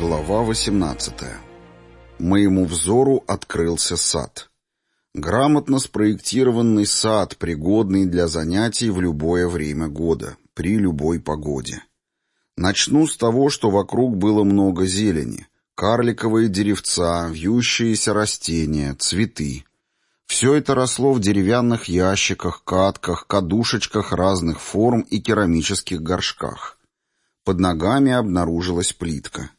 Глава 18. Моему взору открылся сад. Грамотно спроектированный сад, пригодный для занятий в любое время года, при любой погоде. Начну с того, что вокруг было много зелени. Карликовые деревца, вьющиеся растения, цветы. Все это росло в деревянных ящиках, катках, кадушечках разных форм и керамических горшках. Под ногами обнаружилась плитка.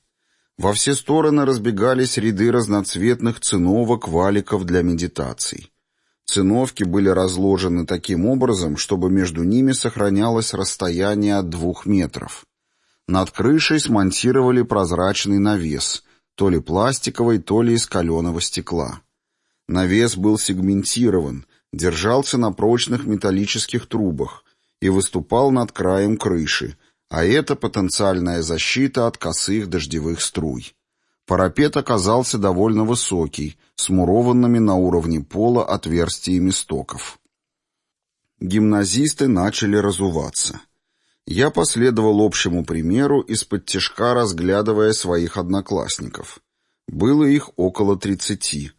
Во все стороны разбегались ряды разноцветных циновок, валиков для медитаций. Циновки были разложены таким образом, чтобы между ними сохранялось расстояние от двух метров. Над крышей смонтировали прозрачный навес, то ли пластиковый, то ли из каленого стекла. Навес был сегментирован, держался на прочных металлических трубах и выступал над краем крыши, а это потенциальная защита от косых дождевых струй. Парапет оказался довольно высокий, с мурованными на уровне пола отверстиями стоков. Гимназисты начали разуваться. Я последовал общему примеру, из-под тяжка разглядывая своих одноклассников. Было их около тридцати.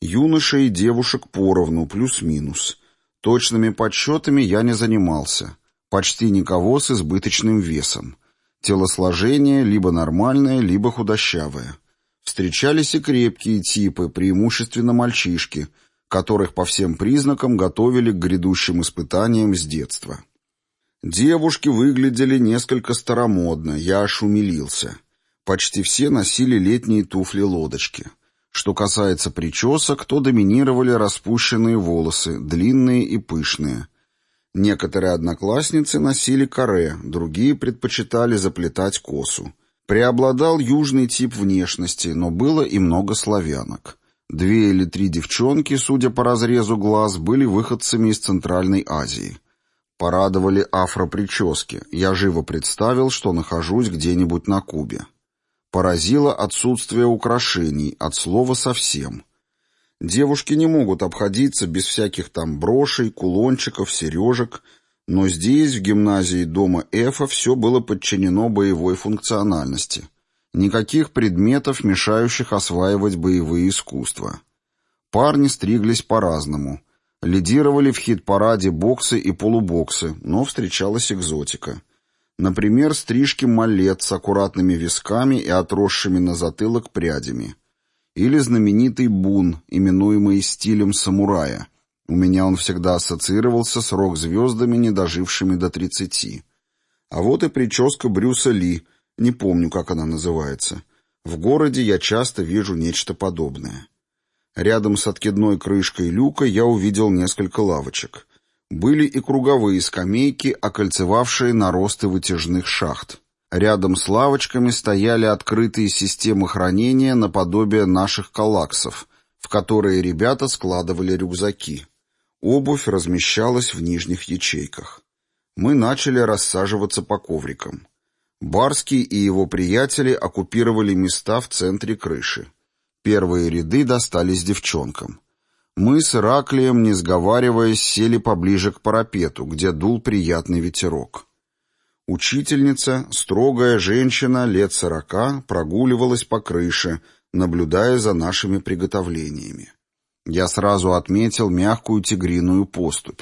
Юношей и девушек поровну, плюс-минус. Точными подсчетами я не занимался. Почти никого с избыточным весом. Телосложение либо нормальное, либо худощавое. Встречались и крепкие типы, преимущественно мальчишки, которых по всем признакам готовили к грядущим испытаниям с детства. Девушки выглядели несколько старомодно, я аж умилился. Почти все носили летние туфли-лодочки. Что касается причесок, то доминировали распущенные волосы, длинные и пышные – Некоторые одноклассницы носили каре, другие предпочитали заплетать косу. Преобладал южный тип внешности, но было и много славянок. Две или три девчонки, судя по разрезу глаз, были выходцами из Центральной Азии. Порадовали афропрически. Я живо представил, что нахожусь где-нибудь на Кубе. Поразило отсутствие украшений, от слова совсем. Девушки не могут обходиться без всяких там брошей, кулончиков, сережек, но здесь, в гимназии дома Эфа, все было подчинено боевой функциональности. Никаких предметов, мешающих осваивать боевые искусства. Парни стриглись по-разному. Лидировали в хит-параде боксы и полубоксы, но встречалась экзотика. Например, стрижки малет с аккуратными висками и отросшими на затылок прядями – или знаменитый бун, именуемый стилем самурая. У меня он всегда ассоциировался с рок-звездами, не дожившими до тридцати. А вот и прическа Брюса Ли, не помню, как она называется. В городе я часто вижу нечто подобное. Рядом с откидной крышкой люка я увидел несколько лавочек. Были и круговые скамейки, окольцевавшие наросты вытяжных шахт. Рядом с лавочками стояли открытые системы хранения наподобие наших коллаксов, в которые ребята складывали рюкзаки. Обувь размещалась в нижних ячейках. Мы начали рассаживаться по коврикам. Барский и его приятели оккупировали места в центре крыши. Первые ряды достались девчонкам. Мы с Ираклием, не сговариваясь, сели поближе к парапету, где дул приятный ветерок. Учительница, строгая женщина лет сорока, прогуливалась по крыше, наблюдая за нашими приготовлениями. Я сразу отметил мягкую тигриную поступь.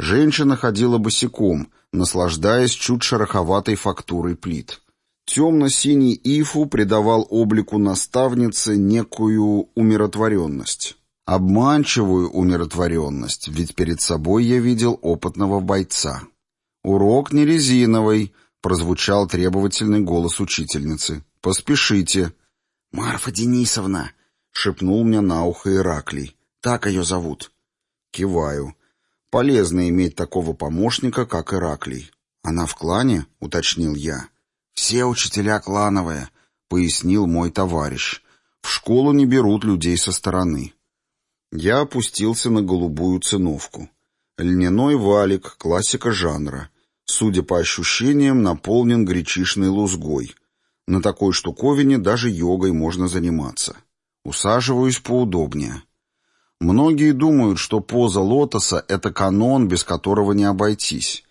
Женщина ходила босиком, наслаждаясь чуть шероховатой фактурой плит. Темно-синий ифу придавал облику наставницы некую умиротворенность. Обманчивую умиротворенность, ведь перед собой я видел опытного бойца. «Урок не резиновый», — прозвучал требовательный голос учительницы. «Поспешите». «Марфа Денисовна», — шепнул мне на ухо Ираклий. «Так ее зовут». Киваю. Полезно иметь такого помощника, как Ираклий. «Она в клане?» — уточнил я. «Все учителя клановые», — пояснил мой товарищ. «В школу не берут людей со стороны». Я опустился на голубую циновку. Льняной валик, классика жанра. Судя по ощущениям, наполнен гречишной лузгой. На такой штуковине даже йогой можно заниматься. Усаживаюсь поудобнее. Многие думают, что поза лотоса — это канон, без которого не обойтись.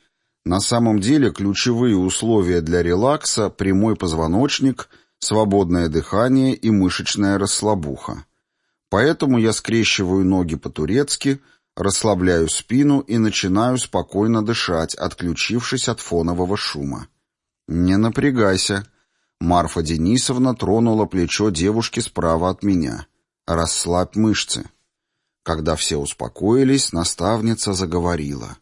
На самом деле ключевые условия для релакса — прямой позвоночник, свободное дыхание и мышечная расслабуха. Поэтому я скрещиваю ноги по-турецки, расслабляю спину и начинаю спокойно дышать, отключившись от фонового шума. «Не напрягайся», Марфа Денисовна тронула плечо девушки справа от меня. «Расслабь мышцы». Когда все успокоились, наставница заговорила.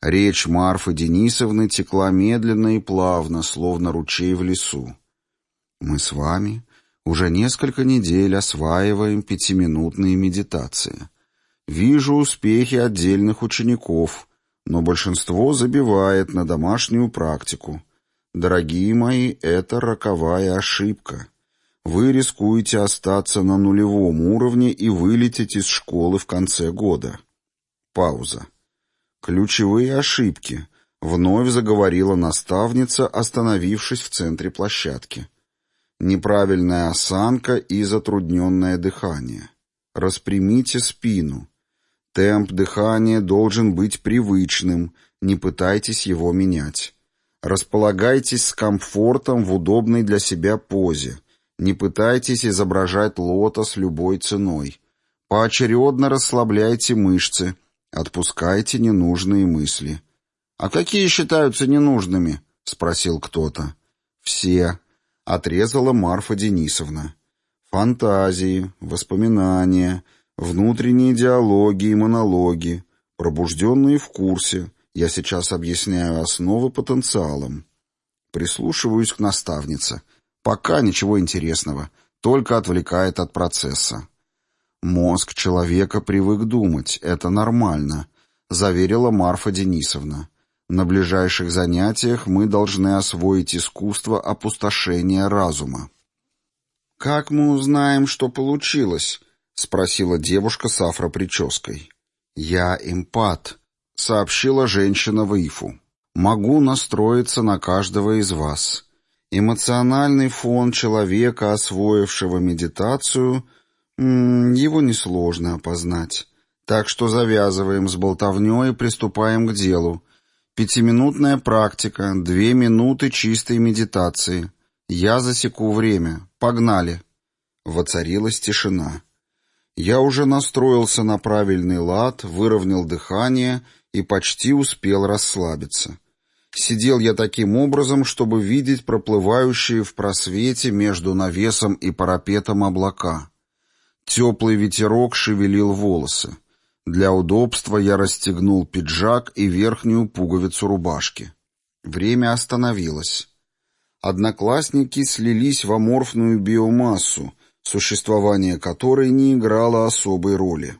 Речь Марфы Денисовны текла медленно и плавно, словно ручей в лесу. «Мы с вами уже несколько недель осваиваем пятиминутные медитации. Вижу успехи отдельных учеников, но большинство забивает на домашнюю практику. Дорогие мои, это роковая ошибка. Вы рискуете остаться на нулевом уровне и вылететь из школы в конце года. Пауза. Ключевые ошибки. Вновь заговорила наставница, остановившись в центре площадки. Неправильная осанка и затрудненное дыхание. Распрямите спину. Темп дыхания должен быть привычным, не пытайтесь его менять. Располагайтесь с комфортом в удобной для себя позе. Не пытайтесь изображать лотос любой ценой. Поочередно расслабляйте мышцы, отпускайте ненужные мысли. «А какие считаются ненужными?» — спросил кто-то. «Все», — отрезала Марфа Денисовна. «Фантазии, воспоминания, внутренние диалоги и монологи, пробужденные в курсе» Я сейчас объясняю основы потенциалом. Прислушиваюсь к наставнице. Пока ничего интересного, только отвлекает от процесса. Мозг человека привык думать, это нормально, заверила Марфа Денисовна. На ближайших занятиях мы должны освоить искусство опустошения разума. «Как мы узнаем, что получилось?» — спросила девушка с афропрической. «Я эмпат», сообщила женщина в Ифу. «Могу настроиться на каждого из вас. Эмоциональный фон человека, освоившего медитацию, его несложно опознать. Так что завязываем с болтовней и приступаем к делу. Пятиминутная практика, две минуты чистой медитации. Я засеку время. Погнали!» Воцарилась тишина. Я уже настроился на правильный лад, выровнял дыхание — и почти успел расслабиться. Сидел я таким образом, чтобы видеть проплывающие в просвете между навесом и парапетом облака. Теплый ветерок шевелил волосы. Для удобства я расстегнул пиджак и верхнюю пуговицу рубашки. Время остановилось. Одноклассники слились в аморфную биомассу, существование которой не играло особой роли.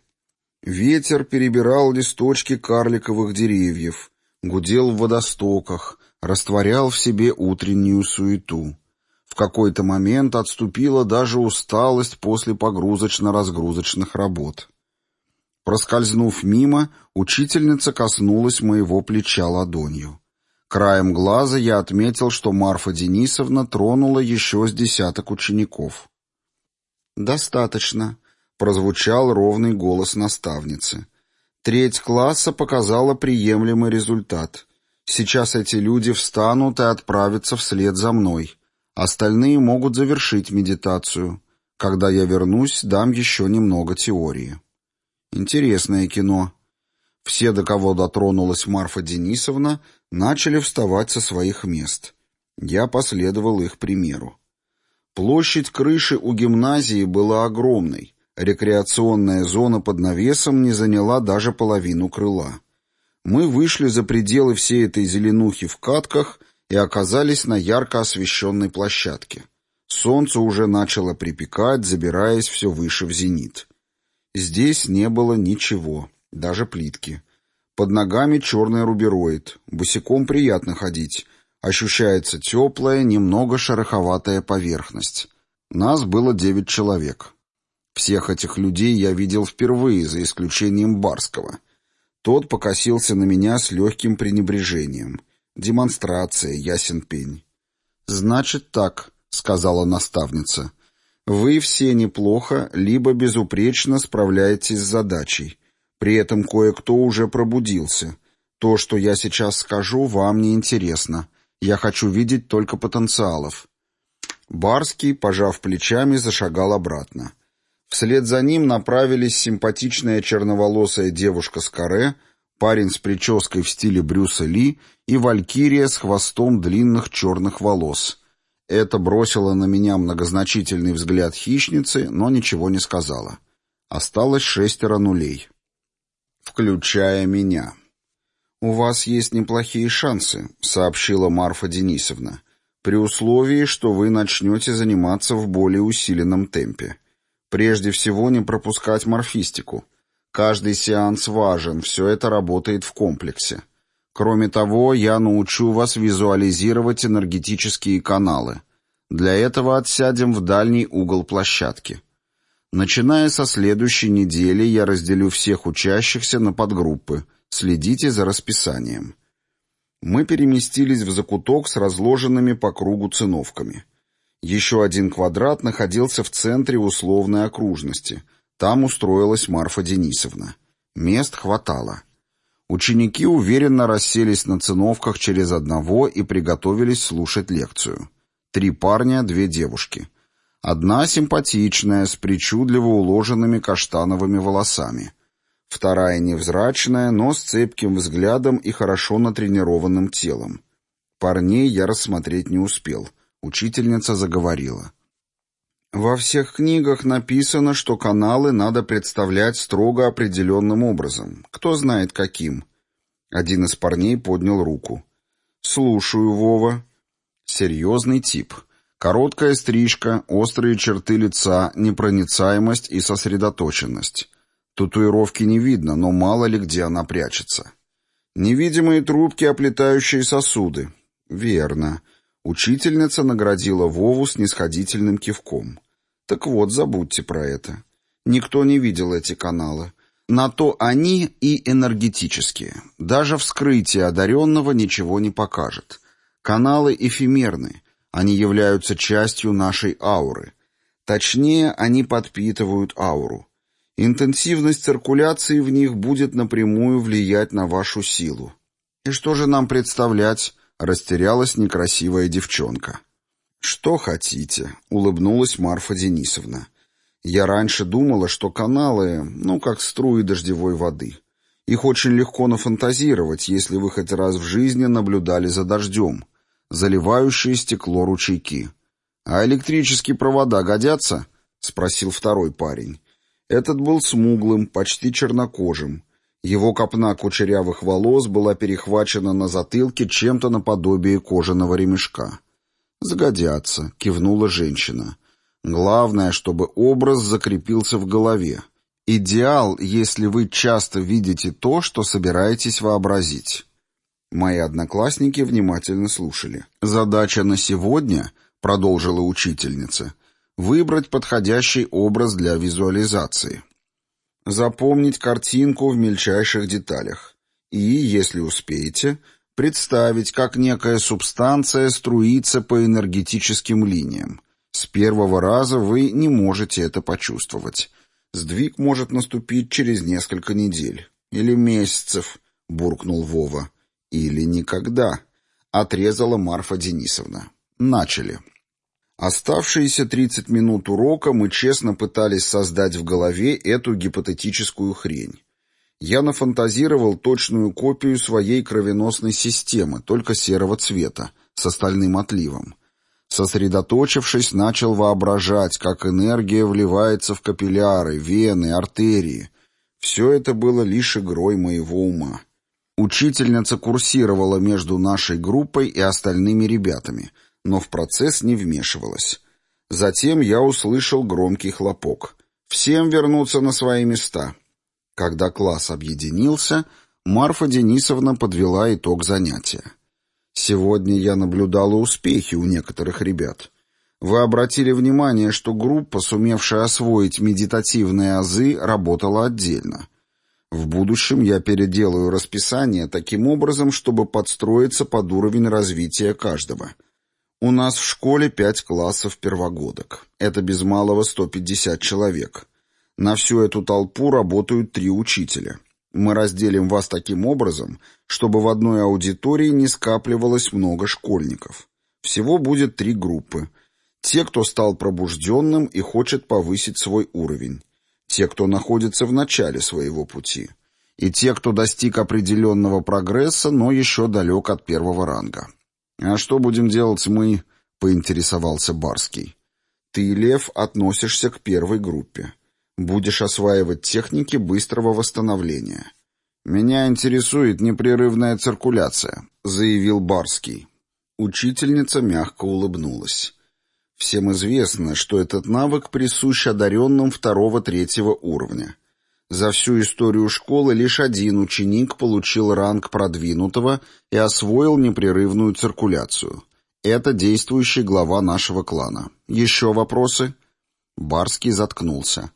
Ветер перебирал листочки карликовых деревьев, гудел в водостоках, растворял в себе утреннюю суету. В какой-то момент отступила даже усталость после погрузочно-разгрузочных работ. Проскользнув мимо, учительница коснулась моего плеча ладонью. Краем глаза я отметил, что Марфа Денисовна тронула еще с десяток учеников. «Достаточно», прозвучал ровный голос наставницы. Треть класса показала приемлемый результат. Сейчас эти люди встанут и отправятся вслед за мной. Остальные могут завершить медитацию. Когда я вернусь, дам еще немного теории. Интересное кино. Все, до кого дотронулась Марфа Денисовна, начали вставать со своих мест. Я последовал их примеру. Площадь крыши у гимназии была огромной. Рекреационная зона под навесом не заняла даже половину крыла. Мы вышли за пределы всей этой зеленухи в катках и оказались на ярко освещенной площадке. Солнце уже начало припекать, забираясь все выше в зенит. Здесь не было ничего, даже плитки. Под ногами черный рубероид. Босиком приятно ходить. Ощущается теплая, немного шероховатая поверхность. Нас было девять человек. Всех этих людей я видел впервые, за исключением Барского. Тот покосился на меня с легким пренебрежением. Демонстрация, ясен пень. «Значит так», — сказала наставница. «Вы все неплохо, либо безупречно справляетесь с задачей. При этом кое-кто уже пробудился. То, что я сейчас скажу, вам не интересно. Я хочу видеть только потенциалов. Барский, пожав плечами, зашагал обратно. Вслед за ним направились симпатичная черноволосая девушка с каре, парень с прической в стиле Брюса Ли и валькирия с хвостом длинных черных волос. Это бросило на меня многозначительный взгляд хищницы, но ничего не сказала. Осталось шестеро нулей. Включая меня. «У вас есть неплохие шансы», — сообщила Марфа Денисовна, «при условии, что вы начнете заниматься в более усиленном темпе. Прежде всего, не пропускать морфистику. Каждый сеанс важен, все это работает в комплексе. Кроме того, я научу вас визуализировать энергетические каналы. Для этого отсядем в дальний угол площадки. Начиная со следующей недели я разделю всех учащихся на подгруппы. Следите за расписанием. Мы переместились в закуток с разложенными по кругу циновками. Еще один квадрат находился в центре условной окружности. Там устроилась Марфа Денисовна. Мест хватало. Ученики уверенно расселись на циновках через одного и приготовились слушать лекцию. Три парня, две девушки. Одна симпатичная, с причудливо уложенными каштановыми волосами. Вторая невзрачная, но с цепким взглядом и хорошо натренированным телом. Парней я рассмотреть не успел — Учительница заговорила. Во всех книгах написано, что каналы надо представлять строго определенным образом. Кто знает каким. Один из парней поднял руку. «Слушаю, Вова». Серьезный тип. Короткая стрижка, острые черты лица, непроницаемость и сосредоточенность. Татуировки не видно, но мало ли где она прячется. Невидимые трубки, оплетающие сосуды. Верно. Учительница наградила Вову снисходительным кивком. Так вот, забудьте про это. Никто не видел эти каналы. На то они и энергетические. Даже вскрытие одаренного ничего не покажет. Каналы эфемерны. Они являются частью нашей ауры. Точнее, они подпитывают ауру. Интенсивность циркуляции в них будет напрямую влиять на вашу силу. И что же нам представлять? Растерялась некрасивая девчонка. «Что хотите?» — улыбнулась Марфа Денисовна. «Я раньше думала, что каналы, ну, как струи дождевой воды. Их очень легко нафантазировать, если вы хоть раз в жизни наблюдали за дождем, заливающие стекло ручейки. А электрические провода годятся?» — спросил второй парень. Этот был смуглым, почти чернокожим. Его копна кучерявых волос была перехвачена на затылке чем-то наподобие кожаного ремешка. «Сгодятся», — кивнула женщина. «Главное, чтобы образ закрепился в голове. Идеал, если вы часто видите то, что собираетесь вообразить». Мои одноклассники внимательно слушали. «Задача на сегодня», — продолжила учительница, — «выбрать подходящий образ для визуализации». Запомнить картинку в мельчайших деталях. И, если успеете, представить, как некая субстанция струится по энергетическим линиям. С первого раза вы не можете это почувствовать. Сдвиг может наступить через несколько недель. Или месяцев, буркнул Вова. Или никогда, отрезала Марфа Денисовна. Начали. Оставшиеся 30 минут урока мы честно пытались создать в голове эту гипотетическую хрень. Я нафантазировал точную копию своей кровеносной системы, только серого цвета, с остальным отливом. Сосредоточившись, начал воображать, как энергия вливается в капилляры, вены, артерии. Все это было лишь игрой моего ума. Учительница курсировала между нашей группой и остальными ребятами — но в процесс не вмешивалась. Затем я услышал громкий хлопок. «Всем вернуться на свои места». Когда класс объединился, Марфа Денисовна подвела итог занятия. «Сегодня я наблюдала успехи у некоторых ребят. Вы обратили внимание, что группа, сумевшая освоить медитативные азы, работала отдельно. В будущем я переделаю расписание таким образом, чтобы подстроиться под уровень развития каждого». У нас в школе пять классов первогодок. Это без малого 150 человек. На всю эту толпу работают три учителя. Мы разделим вас таким образом, чтобы в одной аудитории не скапливалось много школьников. Всего будет три группы. Те, кто стал пробужденным и хочет повысить свой уровень. Те, кто находится в начале своего пути. И те, кто достиг определенного прогресса, но еще далек от первого ранга. «А что будем делать мы?» — поинтересовался Барский. «Ты, Лев, относишься к первой группе. Будешь осваивать техники быстрого восстановления». «Меня интересует непрерывная циркуляция», — заявил Барский. Учительница мягко улыбнулась. Всем известно, что этот навык присущ одаренным второго-третьего уровня. За всю историю школы лишь один ученик получил ранг продвинутого и освоил непрерывную циркуляцию. Это действующий глава нашего клана. Еще вопросы? Барский заткнулся.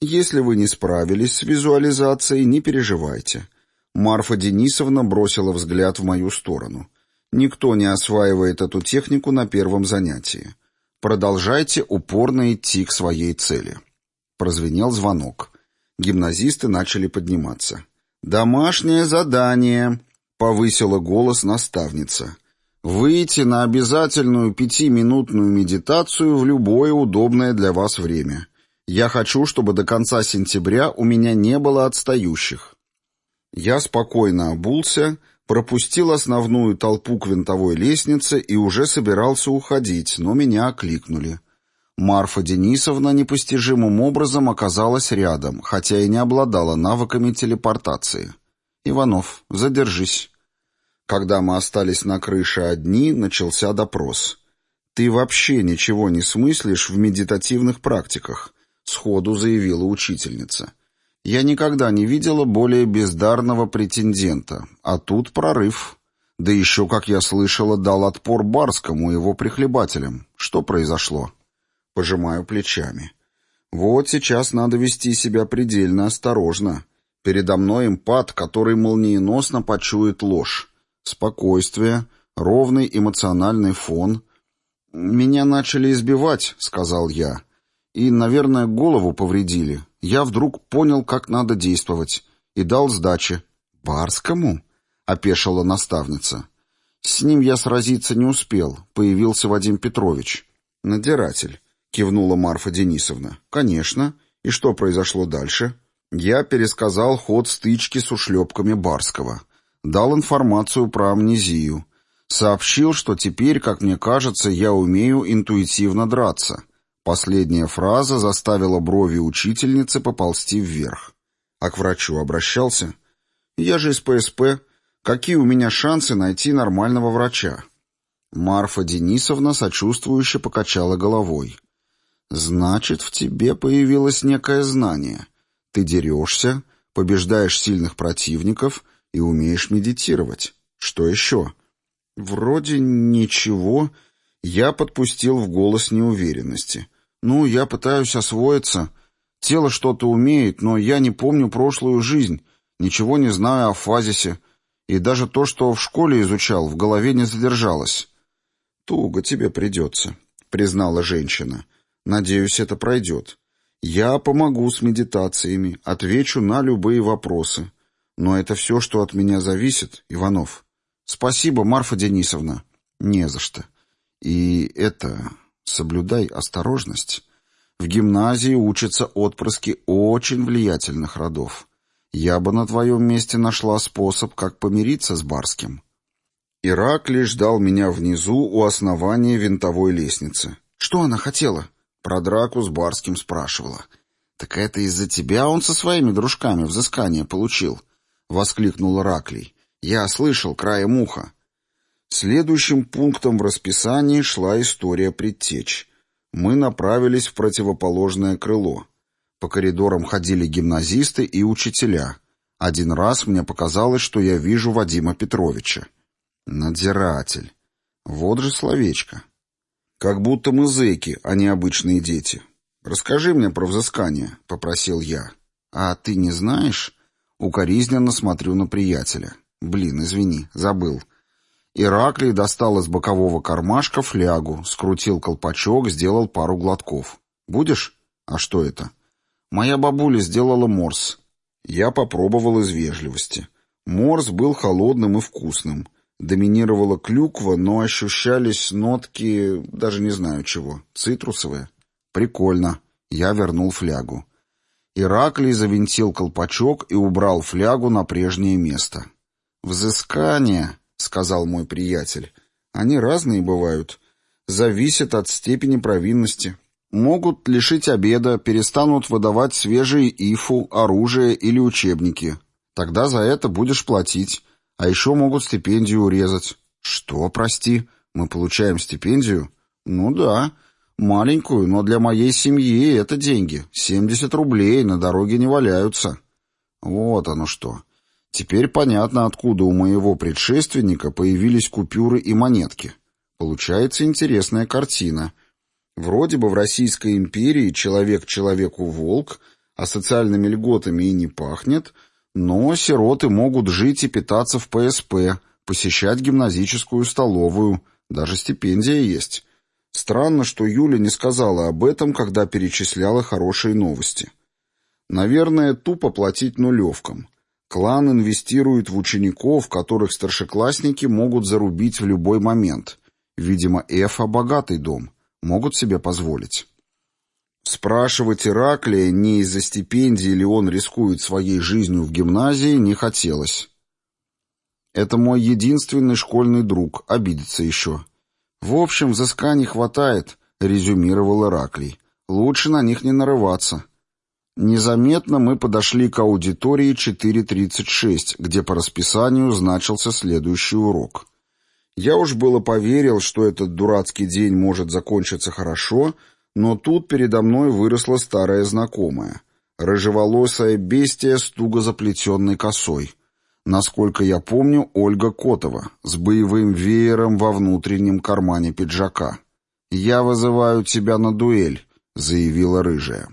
Если вы не справились с визуализацией, не переживайте. Марфа Денисовна бросила взгляд в мою сторону. Никто не осваивает эту технику на первом занятии. Продолжайте упорно идти к своей цели. Прозвенел звонок. Гимназисты начали подниматься. «Домашнее задание», — повысила голос наставница. «Выйти на обязательную пятиминутную медитацию в любое удобное для вас время. Я хочу, чтобы до конца сентября у меня не было отстающих». Я спокойно обулся, пропустил основную толпу к винтовой лестнице и уже собирался уходить, но меня окликнули. Марфа Денисовна непостижимым образом оказалась рядом, хотя и не обладала навыками телепортации. «Иванов, задержись». Когда мы остались на крыше одни, начался допрос. «Ты вообще ничего не смыслишь в медитативных практиках», — сходу заявила учительница. Я никогда не видела более бездарного претендента, а тут прорыв. Да еще, как я слышала, дал отпор Барскому, его прихлебателям. Что произошло? Пожимаю плечами. Вот сейчас надо вести себя предельно осторожно. Передо мной импат, который молниеносно почует ложь. Спокойствие, ровный эмоциональный фон. «Меня начали избивать», — сказал я. «И, наверное, голову повредили я вдруг понял, как надо действовать, и дал сдачи. «Барскому?» — опешила наставница. «С ним я сразиться не успел. Появился Вадим Петрович». «Надиратель», — кивнула Марфа Денисовна. «Конечно. И что произошло дальше?» Я пересказал ход стычки с ушлепками Барского. Дал информацию про амнезию. Сообщил, что теперь, как мне кажется, я умею интуитивно драться — Последняя фраза заставила брови учительницы поползти вверх. А к врачу обращался. «Я же из ПСП. Какие у меня шансы найти нормального врача?» Марфа Денисовна сочувствующе покачала головой. «Значит, в тебе появилось некое знание. Ты дерешься, побеждаешь сильных противников и умеешь медитировать. Что еще?» «Вроде ничего». Я подпустил в голос неуверенности. «Ну, я пытаюсь освоиться. Тело что-то умеет, но я не помню прошлую жизнь, ничего не знаю о фазисе, и даже то, что в школе изучал, в голове не задержалось». «Туго тебе придется», — признала женщина. «Надеюсь, это пройдет. Я помогу с медитациями, отвечу на любые вопросы. Но это все, что от меня зависит, Иванов. Спасибо, Марфа Денисовна. Не за что. И это... Соблюдай осторожность. В гимназии учатся отпрыски очень влиятельных родов. Я бы на твоем месте нашла способ, как помириться с Барским. Ираклий ждал меня внизу у основания винтовой лестницы. Что она хотела? Про драку с Барским спрашивала. «Так это из-за тебя он со своими дружками взыскание получил», — воскликнул Ираклий. «Я слышал краем уха. Следующим пунктом в расписании шла история предтеч. Мы направились в противоположное крыло. По коридорам ходили гимназисты и учителя. Один раз мне показалось, что я вижу Вадима Петровича. Надзиратель. Вот же словечко. Как будто мы зэки, а не обычные дети. Расскажи мне про взыскание, — попросил я. А ты не знаешь? Укоризненно смотрю на приятеля. Блин, извини, забыл. — Ираклий достал из бокового кармашка флягу, скрутил колпачок, сделал пару глотков. «Будешь? А что это?» «Моя бабуля сделала морс». Я попробовал из вежливости. Морс был холодным и вкусным. Доминировала клюква, но ощущались нотки, даже не знаю чего, цитрусовые. Прикольно. Я вернул флягу. Ираклий завинтил колпачок и убрал флягу на прежнее место. «Взыскание», — сказал мой приятель, — «они разные бывают. Зависят от степени провинности. Могут лишить обеда, перестанут выдавать свежие ифу, оружие или учебники. Тогда за это будешь платить. А еще могут стипендию урезать. Что, прости, мы получаем стипендию? Ну да, маленькую, но для моей семьи это деньги. 70 рублей на дороге не валяются. Вот оно что. Теперь понятно, откуда у моего предшественника появились купюры и монетки. Получается интересная картина. Вроде бы в Российской империи человек человеку волк, а социальными льготами и не пахнет — но сироты могут жить и питаться в ПСП, посещать гимназическую столовую, даже стипендия есть. Странно, что Юля не сказала об этом, когда перечисляла хорошие новости. Наверное, тупо платить нулевкам. Клан инвестирует в учеников, которых старшеклассники могут зарубить в любой момент. Видимо, Эфа – богатый дом, могут себе позволить. Спрашивать Ираклия, не из-за стипендии ли он рискует своей жизнью в гимназии, не хотелось. Это мой единственный школьный друг, обидится еще. В общем, взысканий хватает, резюмировал Ираклий. Лучше на них не нарываться. Незаметно мы подошли к аудитории 4.36, где по расписанию значился следующий урок. Я уж было поверил, что этот дурацкий день может закончиться хорошо, но тут передо мной выросла старая знакомая. Рыжеволосая бестия с туго заплетенной косой. Насколько я помню, Ольга Котова, с боевым веером во внутреннем кармане пиджака. «Я вызываю тебя на дуэль», — заявила рыжая.